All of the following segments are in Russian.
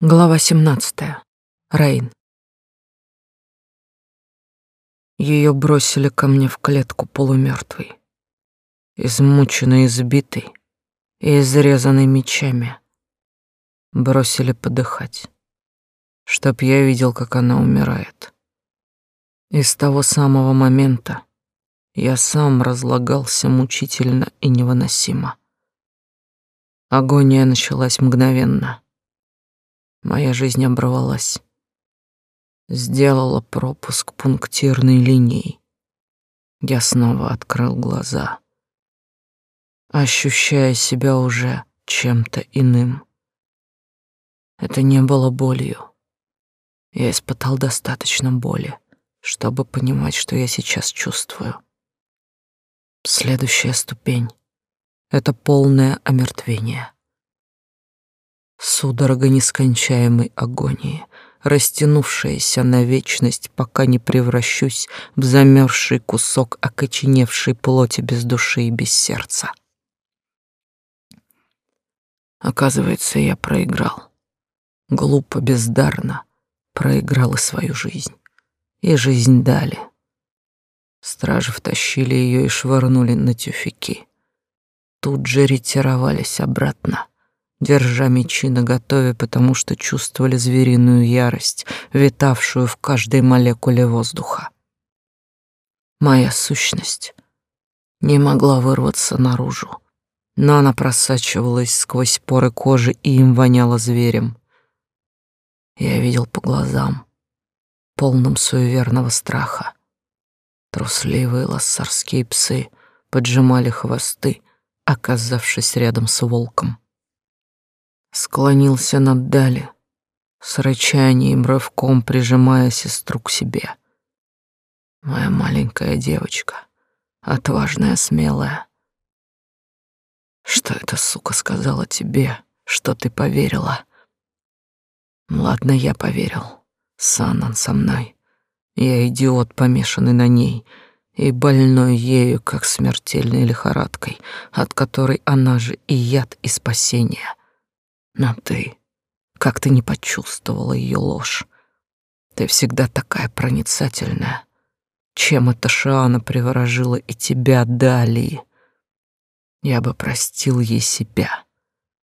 Глава 17. Рейн. Ее бросили ко мне в клетку полумертвой, измученной, избитой и изрезанной мечами. Бросили подыхать, чтоб я видел, как она умирает. И с того самого момента я сам разлагался мучительно и невыносимо. Агония началась мгновенно — Моя жизнь оборвалась. Сделала пропуск пунктирной линией. Я снова открыл глаза, ощущая себя уже чем-то иным. Это не было болью. Я испытал достаточно боли, чтобы понимать, что я сейчас чувствую. Следующая ступень — это полное омертвение — Судорога нескончаемой агонии, растянувшаяся на вечность, пока не превращусь в замерзший кусок окоченевшей плоти без души и без сердца. Оказывается, я проиграл. Глупо, бездарно проиграл и свою жизнь. И жизнь дали. Стражи втащили ее и швырнули на тюфяки. Тут же ретировались обратно держа мечи наготове, потому что чувствовали звериную ярость, витавшую в каждой молекуле воздуха. Моя сущность не могла вырваться наружу, но она просачивалась сквозь поры кожи и им воняла зверем. Я видел по глазам, полным суеверного страха. Трусливые лассарские псы поджимали хвосты, оказавшись рядом с волком склонился над Дали, с рычанием рывком прижимая сестру к себе. Моя маленькая девочка, отважная, смелая. Что эта сука сказала тебе, что ты поверила? Ладно, я поверил. Санан со мной. Я идиот, помешанный на ней, и больной ею, как смертельной лихорадкой, от которой она же и яд, и спасение. Но ты, как ты не почувствовала ее ложь? Ты всегда такая проницательная. Чем эта Шиана приворожила и тебя, Дали? Я бы простил ей себя.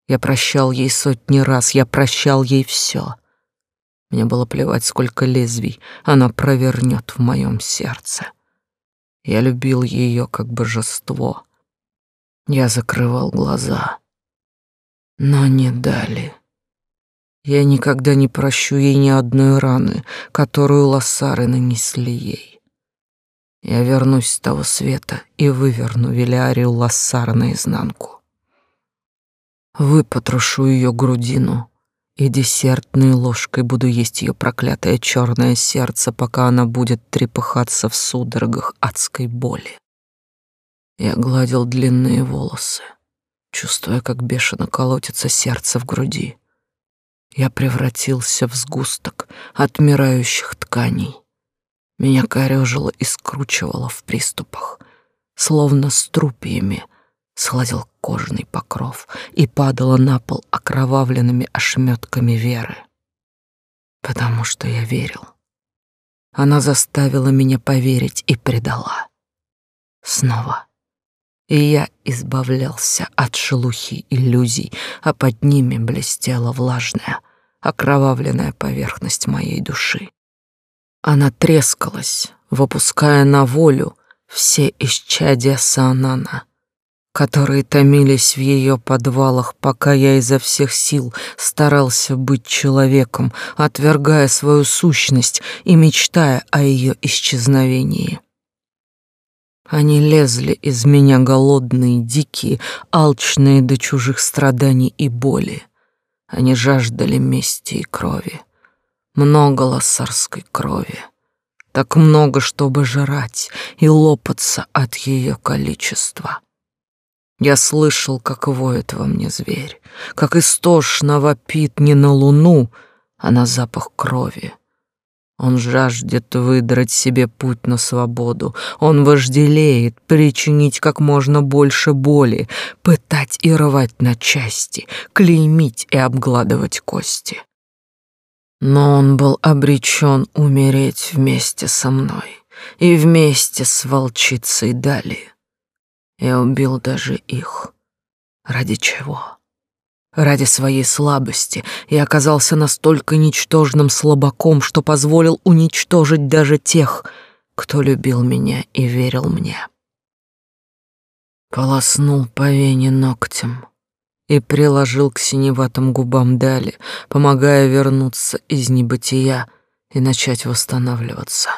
Я прощал ей сотни раз, я прощал ей все. Мне было плевать, сколько лезвий она провернет в моем сердце. Я любил ее как божество. Я закрывал глаза но не дали. Я никогда не прощу ей ни одной раны, которую лоссары нанесли ей. Я вернусь с того света и выверну Велиарию Лассара наизнанку. Выпотрошу ее грудину, и десертной ложкой буду есть ее проклятое черное сердце, пока она будет трепыхаться в судорогах адской боли. Я гладил длинные волосы чувствуя, как бешено колотится сердце в груди. Я превратился в сгусток отмирающих тканей. Меня корёжило и скручивало в приступах, словно струпьями сладил кожный покров и падала на пол окровавленными ошметками веры. Потому что я верил. Она заставила меня поверить и предала. Снова и я избавлялся от шелухи иллюзий, а под ними блестела влажная, окровавленная поверхность моей души. Она трескалась, выпуская на волю все исчадия Саанана, которые томились в ее подвалах, пока я изо всех сил старался быть человеком, отвергая свою сущность и мечтая о ее исчезновении. Они лезли из меня голодные, дикие, алчные до чужих страданий и боли. Они жаждали мести и крови. Много лоссарской крови. Так много, чтобы жрать и лопаться от ее количества. Я слышал, как воет во мне зверь, как истошно вопит не на луну, а на запах крови, он жаждет выдрать себе путь на свободу. Он вожделеет причинить как можно больше боли, пытать и рвать на части, клеймить и обгладывать кости. Но он был обречен умереть вместе со мной и вместе с волчицей Дали. Я убил даже их. Ради чего? Ради своей слабости я оказался настолько ничтожным слабаком, что позволил уничтожить даже тех, кто любил меня и верил мне. Полоснул по вене ногтем и приложил к синеватым губам Дали, помогая вернуться из небытия и начать восстанавливаться.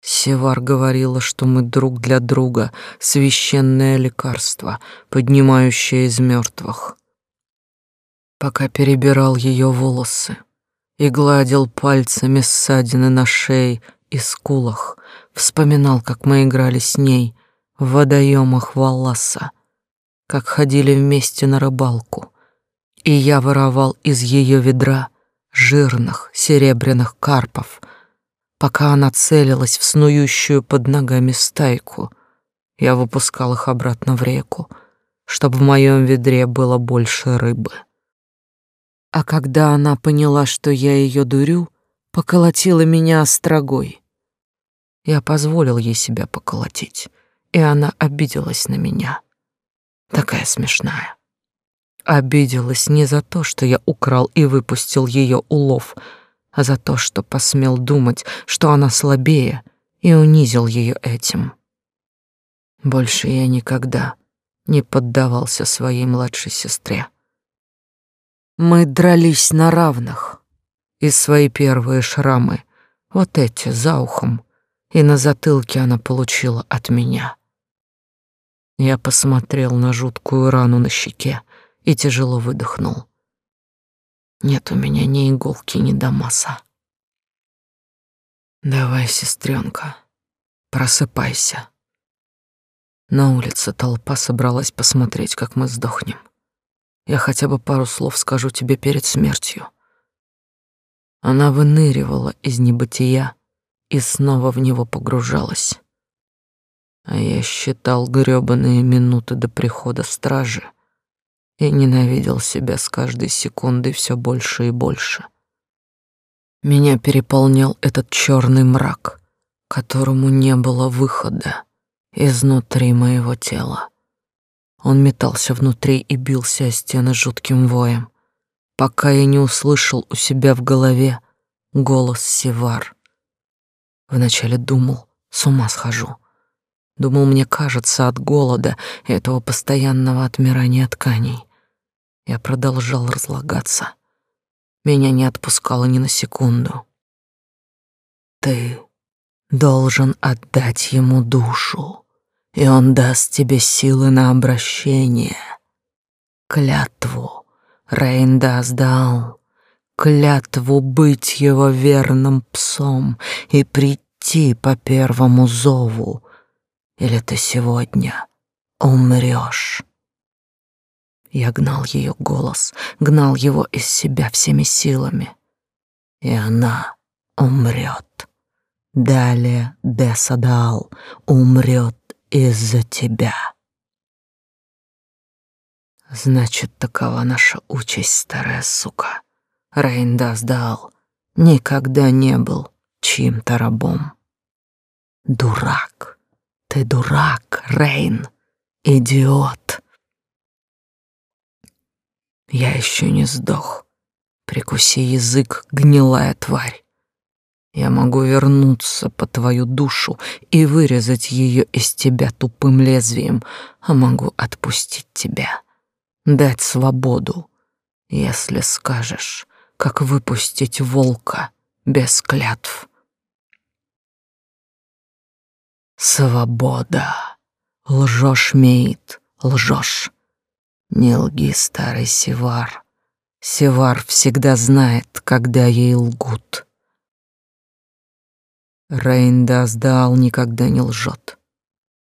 Севар говорила, что мы друг для друга священное лекарство, поднимающее из мертвых. Пока перебирал ее волосы и гладил пальцами ссадины на шее и скулах, вспоминал, как мы играли с ней в водоемах Валласа, как ходили вместе на рыбалку, и я воровал из ее ведра жирных серебряных карпов — Пока она целилась в снующую под ногами стайку, я выпускал их обратно в реку, чтобы в моем ведре было больше рыбы. А когда она поняла, что я ее дурю, поколотила меня острогой. Я позволил ей себя поколотить, и она обиделась на меня. Такая смешная. Обиделась не за то, что я украл и выпустил ее улов — а за то, что посмел думать, что она слабее, и унизил ее этим. Больше я никогда не поддавался своей младшей сестре. Мы дрались на равных, и свои первые шрамы, вот эти, за ухом, и на затылке она получила от меня. Я посмотрел на жуткую рану на щеке и тяжело выдохнул. Нет у меня ни иголки, ни дамаса. Давай, сестренка, просыпайся. На улице толпа собралась посмотреть, как мы сдохнем. Я хотя бы пару слов скажу тебе перед смертью. Она выныривала из небытия и снова в него погружалась. А я считал грёбаные минуты до прихода стражи — и ненавидел себя с каждой секундой все больше и больше. Меня переполнял этот черный мрак, которому не было выхода изнутри моего тела. Он метался внутри и бился о стены жутким воем, пока я не услышал у себя в голове голос Севар. Вначале думал, с ума схожу. Думал, мне кажется от голода и этого постоянного отмирания тканей. Я продолжал разлагаться. Меня не отпускало ни на секунду. Ты должен отдать ему душу, и он даст тебе силы на обращение. Клятву Рейн даст дал, клятву быть его верным псом и прийти по первому зову, или ты сегодня умрешь. Я гнал ее голос, гнал его из себя всеми силами. И она умрет. Далее Десадал умрет из-за тебя. Значит, такова наша участь, старая сука. Рейн Даздал никогда не был чьим-то рабом. Дурак, ты дурак, Рейн, идиот. Я еще не сдох. Прикуси язык, гнилая тварь. Я могу вернуться по твою душу и вырезать ее из тебя тупым лезвием, а могу отпустить тебя, дать свободу, если скажешь, как выпустить волка без клятв. Свобода. Лжешь, Мейт, лжешь. Не лги, старый Севар. Севар всегда знает, когда ей лгут. Рейндас Даал никогда не лжет.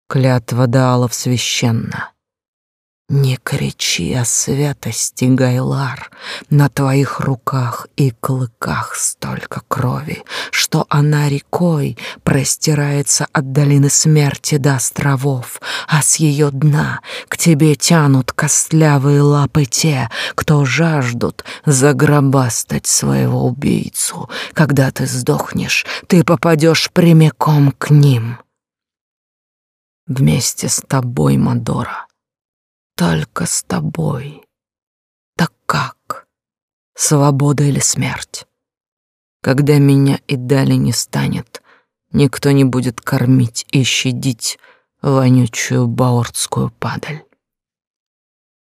Клятва Даалов священна. Не кричи о святости, Гайлар. На твоих руках и клыках столько крови, что она рекой простирается от долины смерти до островов, а с ее дна к тебе тянут костлявые лапы те, кто жаждут загробастать своего убийцу. Когда ты сдохнешь, ты попадешь прямиком к ним. Вместе с тобой, Мадора, только с тобой. Так как? Свобода или смерть? Когда меня и дали не станет, никто не будет кормить и щадить вонючую баортскую падаль.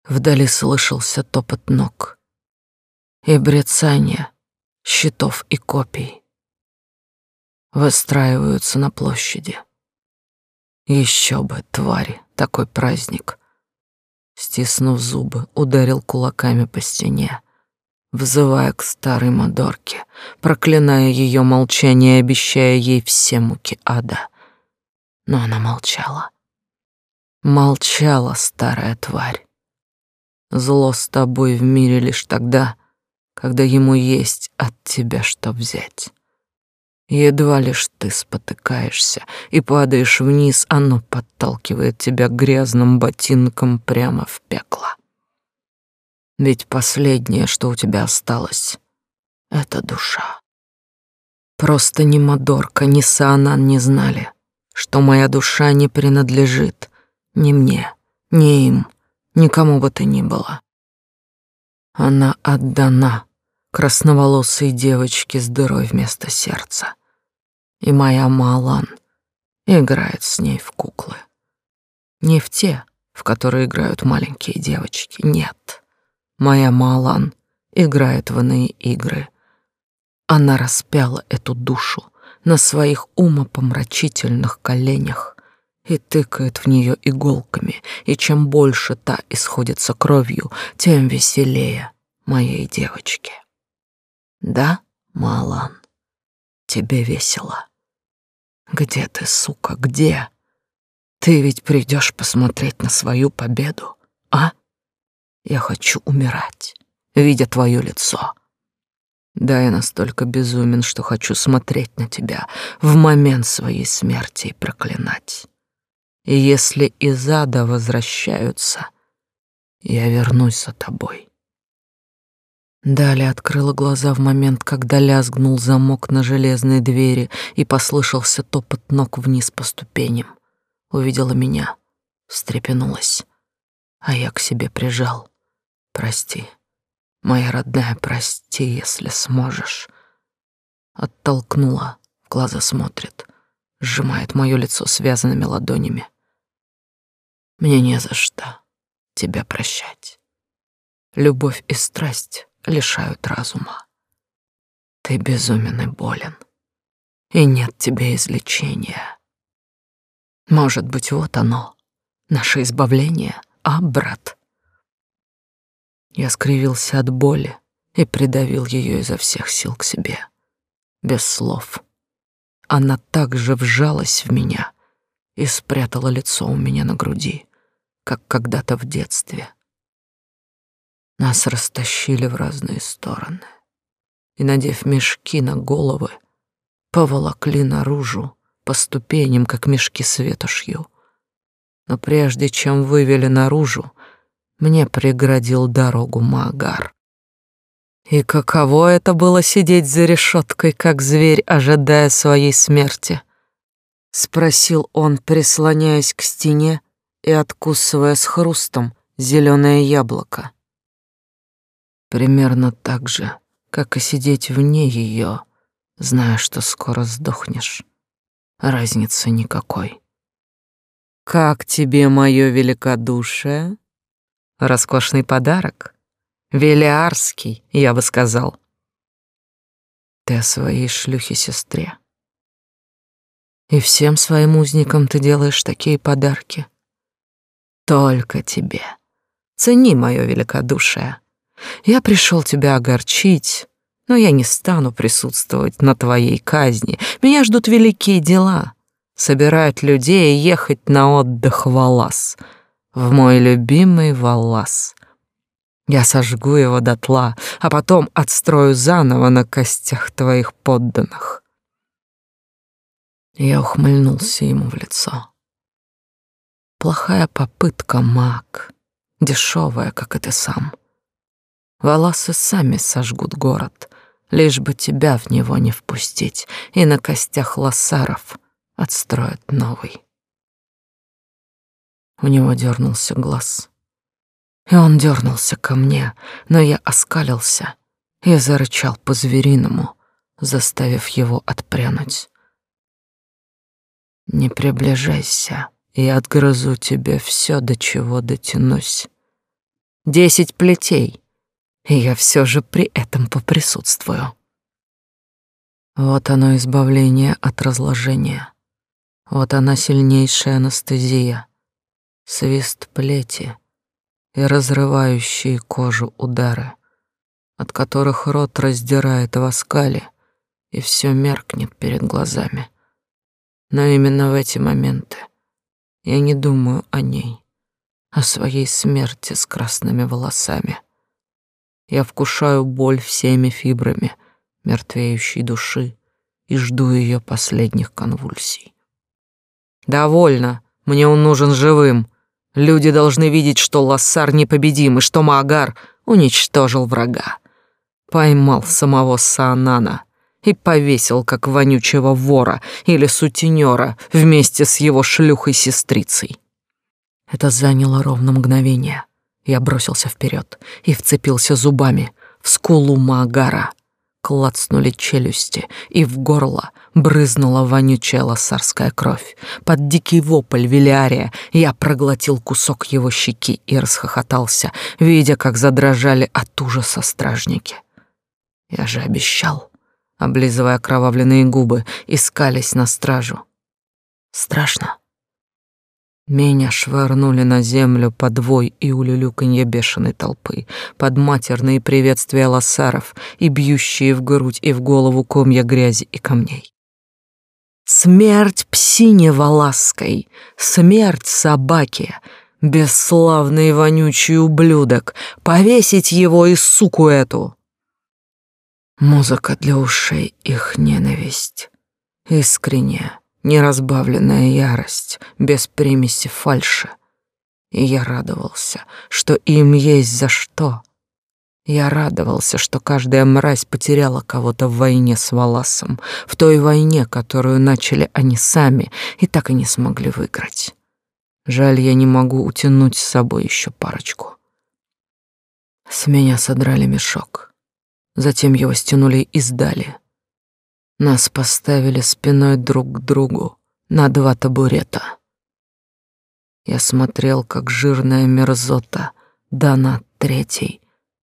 Вдали слышался топот ног и брецание щитов и копий. Выстраиваются на площади. Еще бы, твари, такой праздник стиснув зубы, ударил кулаками по стене, взывая к старой Мадорке, проклиная ее молчание и обещая ей все муки ада. Но она молчала. Молчала старая тварь. Зло с тобой в мире лишь тогда, когда ему есть от тебя что взять. Едва лишь ты спотыкаешься и падаешь вниз, оно подталкивает тебя грязным ботинком прямо в пекло. Ведь последнее, что у тебя осталось, — это душа. Просто ни Мадорка, ни Саанан не знали, что моя душа не принадлежит ни мне, ни им, никому бы то ни было. Она отдана красноволосой девочке с дырой вместо сердца и моя Малан играет с ней в куклы. Не в те, в которые играют маленькие девочки, нет. Моя Малан играет в иные игры. Она распяла эту душу на своих умопомрачительных коленях и тыкает в нее иголками, и чем больше та исходится кровью, тем веселее моей девочке. Да, Малан, тебе весело. Где ты, сука, где? Ты ведь придешь посмотреть на свою победу, а? Я хочу умирать, видя твое лицо. Да, я настолько безумен, что хочу смотреть на тебя в момент своей смерти и проклинать. И если из ада возвращаются, я вернусь за тобой. Далее открыла глаза в момент, когда лязгнул замок на железной двери и послышался топот ног вниз по ступеням. Увидела меня, встрепенулась, а я к себе прижал. Прости, моя родная, прости, если сможешь. Оттолкнула, в глаза смотрит, сжимает мое лицо связанными ладонями. Мне не за что тебя прощать. Любовь и страсть лишают разума. Ты безумен и болен, и нет тебе излечения. Может быть, вот оно, наше избавление, а, брат? Я скривился от боли и придавил ее изо всех сил к себе, без слов. Она также вжалась в меня и спрятала лицо у меня на груди, как когда-то в детстве — нас растащили в разные стороны и, надев мешки на головы, поволокли наружу по ступеням, как мешки с ветошью. Но прежде чем вывели наружу, мне преградил дорогу Магар. И каково это было сидеть за решеткой, как зверь, ожидая своей смерти? Спросил он, прислоняясь к стене и откусывая с хрустом зеленое яблоко. Примерно так же, как и сидеть вне ее, зная, что скоро сдохнешь. Разницы никакой. Как тебе мое великодушие? Роскошный подарок. Велиарский, я бы сказал. Ты о своей шлюхе-сестре. И всем своим узникам ты делаешь такие подарки. Только тебе. Цени мое великодушие. Я пришел тебя огорчить, но я не стану присутствовать на твоей казни. Меня ждут великие дела. Собирать людей и ехать на отдых в Алас. в мой любимый Валлас. Я сожгу его дотла, а потом отстрою заново на костях твоих подданных. Я ухмыльнулся ему в лицо. Плохая попытка, маг, дешевая, как и ты сам. Волосы сами сожгут город, лишь бы тебя в него не впустить, и на костях лосаров отстроят новый. У него дернулся глаз. И он дернулся ко мне, но я оскалился и зарычал по-звериному, заставив его отпрянуть. Не приближайся, я отгрызу тебе все, до чего дотянусь. Десять плетей, и я все же при этом поприсутствую. Вот оно избавление от разложения. Вот она сильнейшая анестезия. Свист плети и разрывающие кожу удары, от которых рот раздирает в оскале, и все меркнет перед глазами. Но именно в эти моменты я не думаю о ней, о своей смерти с красными волосами. Я вкушаю боль всеми фибрами мертвеющей души и жду ее последних конвульсий. Довольно, мне он нужен живым. Люди должны видеть, что Лассар непобедим и что Маагар уничтожил врага. Поймал самого Саанана — и повесил, как вонючего вора или сутенера вместе с его шлюхой-сестрицей. Это заняло ровно мгновение. Я бросился вперед и вцепился зубами в скулу Маагара. Клацнули челюсти, и в горло брызнула вонючая лосарская кровь. Под дикий вопль Велиария я проглотил кусок его щеки и расхохотался, видя, как задрожали от ужаса стражники. Я же обещал облизывая окровавленные губы, искались на стражу. Страшно. Меня швырнули на землю под вой и улюлюканье бешеной толпы, под матерные приветствия лосаров и бьющие в грудь и в голову комья грязи и камней. Смерть псине волаской, смерть собаке, бесславный вонючий ублюдок, повесить его и суку эту. Музыка для ушей их ненависть. Искренняя, неразбавленная ярость, без примеси фальши. И я радовался, что им есть за что. Я радовался, что каждая мразь потеряла кого-то в войне с Валасом, в той войне, которую начали они сами и так и не смогли выиграть. Жаль, я не могу утянуть с собой еще парочку. С меня содрали мешок. Затем его стянули и сдали. Нас поставили спиной друг к другу на два табурета. Я смотрел, как жирная мерзота, Дана Третий,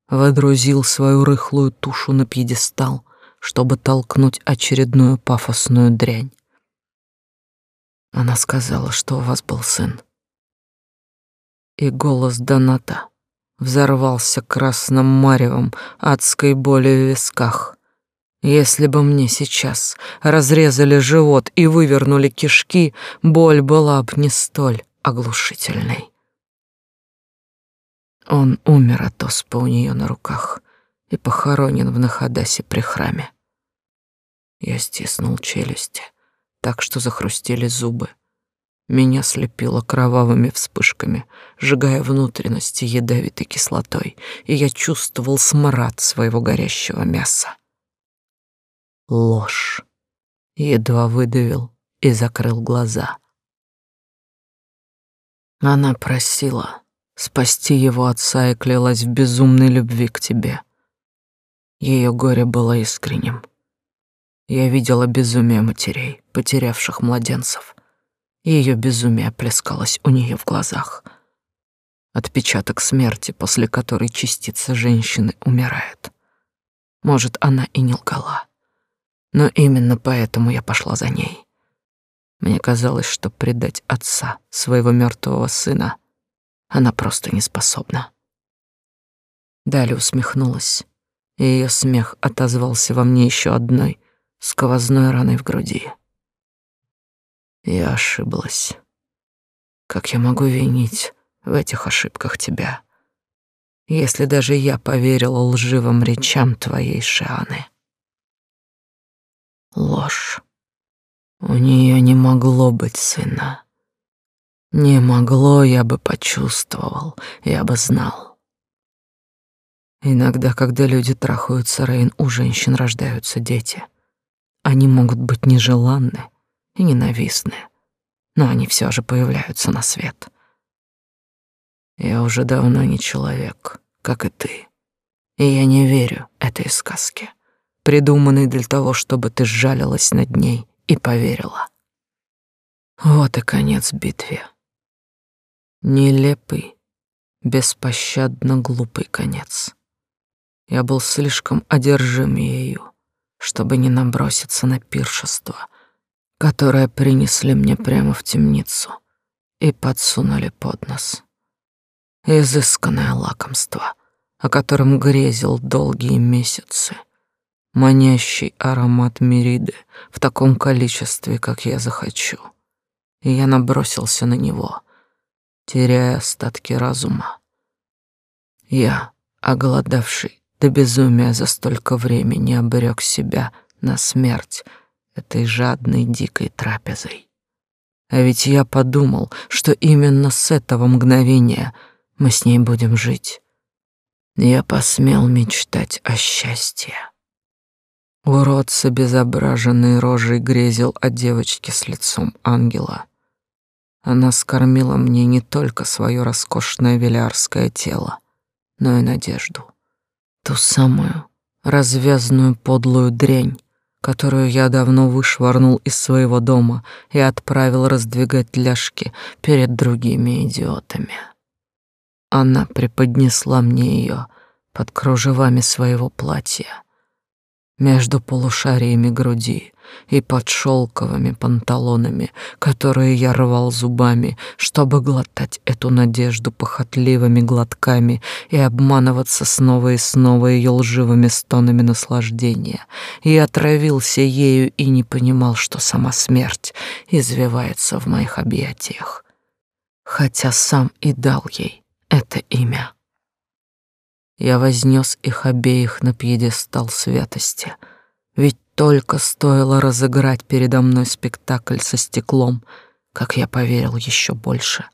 водрузил свою рыхлую тушу на пьедестал, чтобы толкнуть очередную пафосную дрянь. Она сказала, что у вас был сын. И голос Доната взорвался красным маревом адской боли в висках. Если бы мне сейчас разрезали живот и вывернули кишки, боль была бы не столь оглушительной. Он умер от оспа у нее на руках и похоронен в Нахадасе при храме. Я стиснул челюсти, так что захрустели зубы. Меня слепило кровавыми вспышками, сжигая внутренности ядовитой кислотой, и я чувствовал смрад своего горящего мяса. Ложь. Едва выдавил и закрыл глаза. Она просила спасти его отца и клялась в безумной любви к тебе. Ее горе было искренним. Я видела безумие матерей, потерявших младенцев — ее безумие плескалось у нее в глазах. Отпечаток смерти, после которой частица женщины умирает. Может, она и не лгала. Но именно поэтому я пошла за ней. Мне казалось, что предать отца, своего мертвого сына, она просто не способна. Далее усмехнулась, и ее смех отозвался во мне еще одной сквозной раной в груди. Я ошиблась. Как я могу винить в этих ошибках тебя. Если даже я поверила лживым речам твоей Шианы. Ложь. У нее не могло быть сына. Не могло, я бы почувствовал, я бы знал. Иногда, когда люди трахаются, Рейн, у женщин рождаются дети. Они могут быть нежеланны и ненавистны, но они все же появляются на свет. Я уже давно не человек, как и ты. И я не верю этой сказке, придуманной для того, чтобы ты сжалилась над ней и поверила. Вот и конец битве. Нелепый, беспощадно глупый конец. Я был слишком одержим ею, чтобы не наброситься на пиршество, которое принесли мне прямо в темницу и подсунули под нос изысканное лакомство, о котором грезил долгие месяцы, манящий аромат мириды в таком количестве, как я захочу. И я набросился на него, теряя остатки разума. Я, оголодавший до безумия за столько времени, обрек себя на смерть этой жадной дикой трапезой. А ведь я подумал, что именно с этого мгновения — мы с ней будем жить. Я посмел мечтать о счастье. Урод с обезображенной рожей грезил о девочке с лицом ангела. Она скормила мне не только свое роскошное велярское тело, но и надежду. Ту самую развязную подлую дрянь, которую я давно вышвырнул из своего дома и отправил раздвигать ляжки перед другими идиотами. Она преподнесла мне ее под кружевами своего платья, между полушариями груди и под шелковыми панталонами, которые я рвал зубами, чтобы глотать эту надежду похотливыми глотками и обманываться снова и снова ее лживыми стонами наслаждения. И отравился ею и не понимал, что сама смерть извивается в моих объятиях, хотя сам и дал ей это имя. Я вознес их обеих на пьедестал святости, ведь только стоило разыграть передо мной спектакль со стеклом, как я поверил еще больше.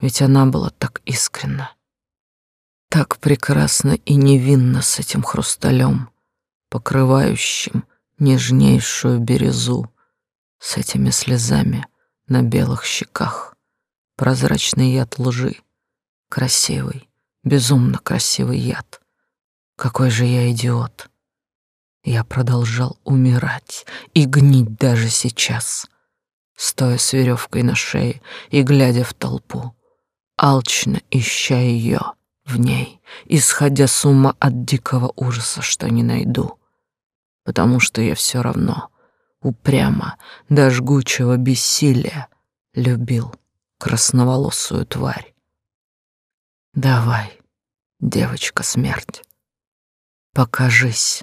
Ведь она была так искренна, так прекрасно и невинно с этим хрусталем, покрывающим нежнейшую бирюзу, с этими слезами на белых щеках, прозрачный яд лжи, Красивый, безумно красивый яд. Какой же я идиот. Я продолжал умирать и гнить даже сейчас, стоя с веревкой на шее и глядя в толпу, алчно ища ее в ней, исходя с ума от дикого ужаса, что не найду, потому что я все равно упрямо до жгучего бессилия любил красноволосую тварь, Давай, девочка смерть, покажись.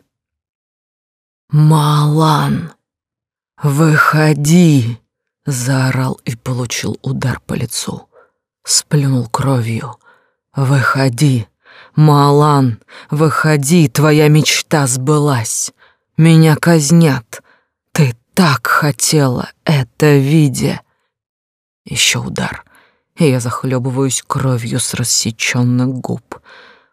Малан, выходи, заорал и получил удар по лицу. Сплюнул кровью. Выходи, Малан, выходи, твоя мечта сбылась. Меня казнят. Ты так хотела это видя. Еще удар и я захлебываюсь кровью с рассечённых губ.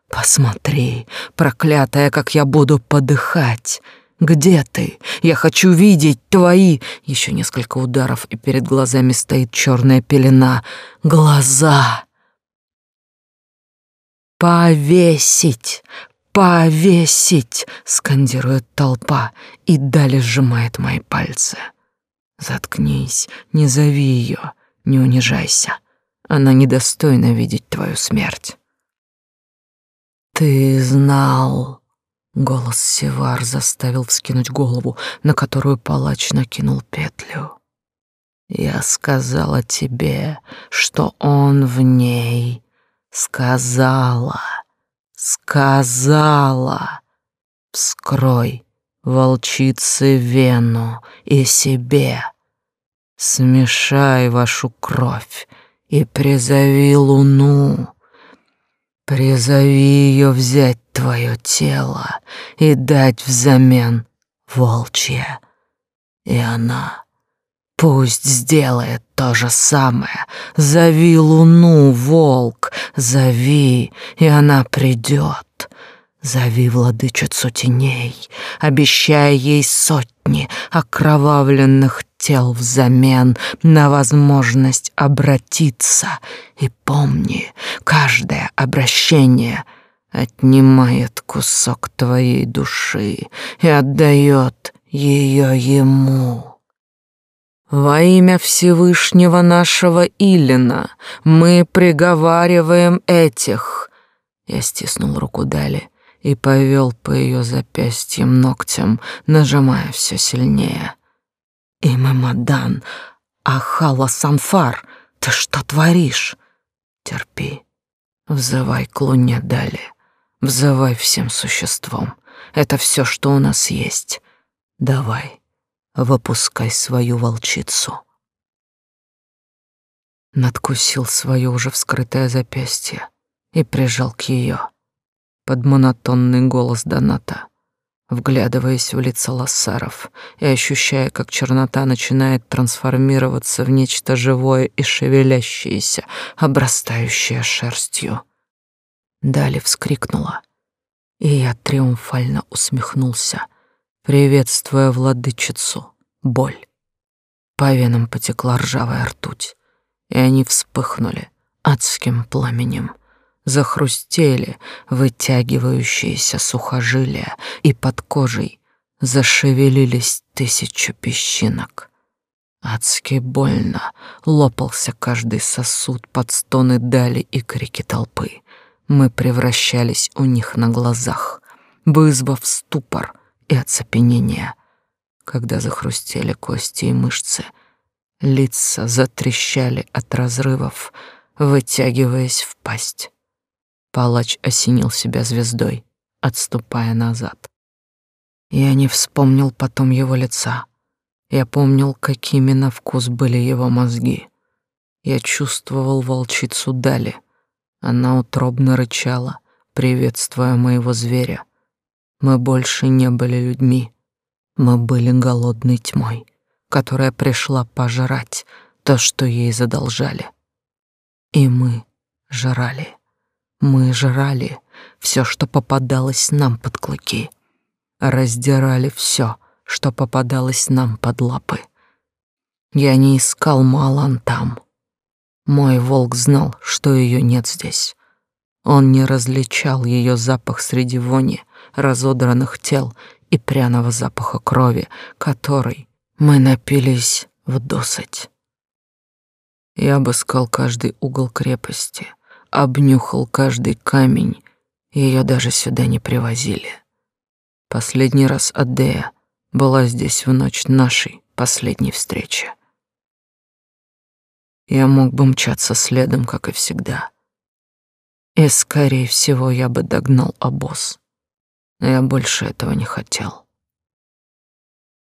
Посмотри, проклятая, как я буду подыхать. Где ты? Я хочу видеть твои. Еще несколько ударов, и перед глазами стоит черная пелена. Глаза. Повесить, повесить, скандирует толпа и далее сжимает мои пальцы. Заткнись, не зови ее, не унижайся. Она недостойна видеть твою смерть. Ты знал. Голос Севар заставил вскинуть голову, на которую палач накинул петлю. Я сказала тебе, что он в ней. Сказала, сказала. Вскрой волчице вену и себе. Смешай вашу кровь и призови луну. Призови ее взять твое тело и дать взамен волчье. И она пусть сделает то же самое. Зови луну, волк, зови, и она придет. Зови владычицу теней, обещая ей сотни окровавленных тел взамен на возможность обратиться. И помни, каждое обращение отнимает кусок твоей души и отдает ее ему. Во имя Всевышнего нашего Илина мы приговариваем этих. Я стиснул руку Дали и повел по ее запястьям ногтем, нажимая все сильнее. И Мамадан, Ахала Санфар, ты что творишь? Терпи, взывай к луне Дали, взывай всем существом. Это все, что у нас есть. Давай, выпускай свою волчицу. Надкусил свое уже вскрытое запястье и прижал к ее под монотонный голос Доната, вглядываясь в лица лассаров и ощущая, как чернота начинает трансформироваться в нечто живое и шевелящееся, обрастающее шерстью. Дали вскрикнула, и я триумфально усмехнулся, приветствуя владычицу, боль. По венам потекла ржавая ртуть, и они вспыхнули адским пламенем — захрустели вытягивающиеся сухожилия, и под кожей зашевелились тысячу песчинок. Адски больно лопался каждый сосуд под стоны дали и крики толпы. Мы превращались у них на глазах, вызвав ступор и оцепенение. Когда захрустели кости и мышцы, лица затрещали от разрывов, вытягиваясь в пасть. Палач осенил себя звездой, отступая назад. Я не вспомнил потом его лица. Я помнил, какими на вкус были его мозги. Я чувствовал волчицу Дали. Она утробно рычала, приветствуя моего зверя. Мы больше не были людьми. Мы были голодной тьмой, которая пришла пожрать то, что ей задолжали. И мы жрали. Мы жрали все, что попадалось нам под клыки, раздирали все, что попадалось нам под лапы. Я не искал Малан там. Мой волк знал, что ее нет здесь. Он не различал ее запах среди вони, разодранных тел и пряного запаха крови, которой мы напились в досыть. Я обыскал каждый угол крепости, обнюхал каждый камень, ее даже сюда не привозили. Последний раз Адея была здесь в ночь нашей последней встречи. Я мог бы мчаться следом, как и всегда. И, скорее всего, я бы догнал обоз. Но я больше этого не хотел.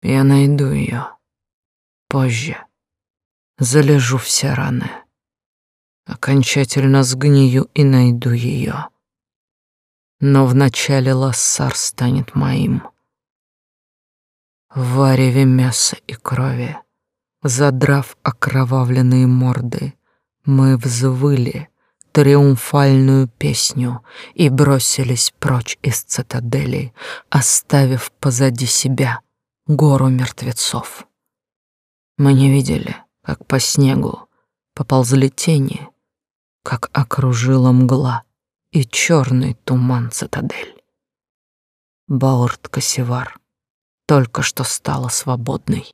Я найду ее позже. Залежу все раны. Окончательно сгнию и найду ее. Но вначале Лассар станет моим. В вареве мяса и крови, задрав окровавленные морды, мы взвыли триумфальную песню и бросились прочь из цитадели, оставив позади себя гору мертвецов. Мы не видели, как по снегу поползли тени, как окружила мгла и черный туман цитадель. Баурт Касивар только что стала свободной.